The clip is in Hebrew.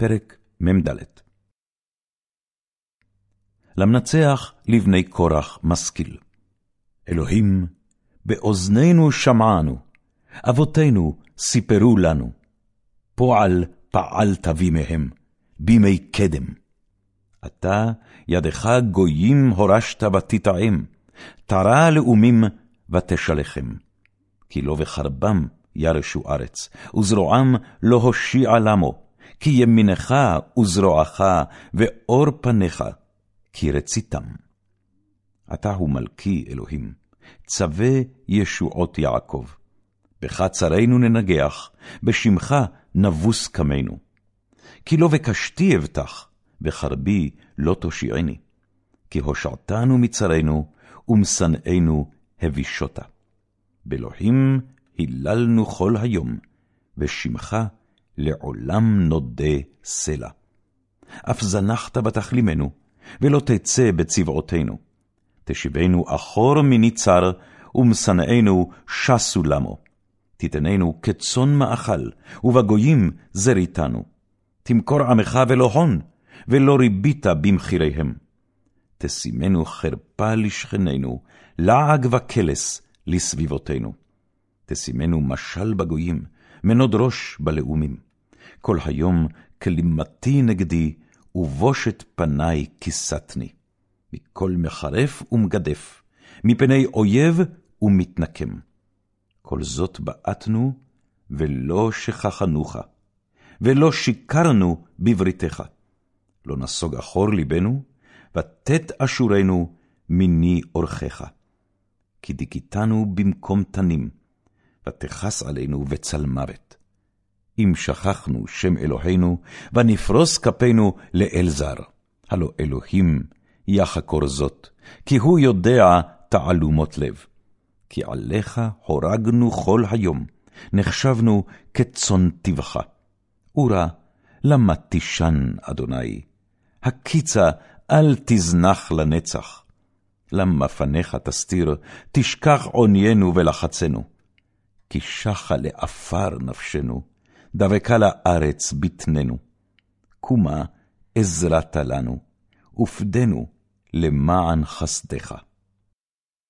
פרק מ"ד למנצח לבני קורח משכיל. אלוהים, באוזנינו שמענו, אבותינו סיפרו לנו, פועל פעלת בימיהם, בימי קדם. אתה, ידך גויים הורשת ותטעם, תרה לאומים ותשלחם. כי לא בחרבם ירשו ארץ, וזרועם לא הושיע למו, כי ימינך וזרועך ואור פניך, כי רציתם. אתה הוא מלכי אלוהים, צווה ישועות יעקב. בך צרינו ננגח, בשמך נבוס קמנו. כי לא בקשתי אבטח, בחרבי לא תושיעני. כי הושעתנו מצרינו, ומשנאינו הבישותה. באלוהים היללנו כל היום, ושמך לעולם נודה סלע. אף זנחת בתכלימנו, ולא תצא בצבעותינו. תשיבנו אחור מניצר, ומשנאינו שסו למו. תיתננו כצאן מאכל, ובגויים זריתנו. תמכור עמך ולא הון, ולא ריבית במחיריהם. תשימנו חרפה לשכנינו, לעג וקלס לסביבותינו. תשימנו משל בגויים, מנוד ראש בלאומים. כל היום כלימתי נגדי, ובושת פניי כיסתני. מכל מחרף ומגדף, מפני אויב ומתנקם. כל זאת בעטנו, ולא שכחנוך, ולא שיקרנו בבריתך. לא נסוג אחור ליבנו, ותת אשורנו מיני אורחך. כי דיכיתנו במקום תנים, ותכס עלינו בצל מוות. אם שכחנו שם אלוהינו, ונפרוס כפינו לאל זר. הלא אלוהים יחקור זאת, כי הוא יודע תעלומות לב. כי עליך הורגנו כל היום, נחשבנו כצאן טבחה. אורה, למה תישן, אדוני? הקיצה, אל תזנח לנצח. למה פניך תסתיר, תשכח עוניינו ולחצנו. כי שחה לעפר נפשנו, דבקה לארץ בטננו. קומה עזרת לנו, ופדנו למען חסדך.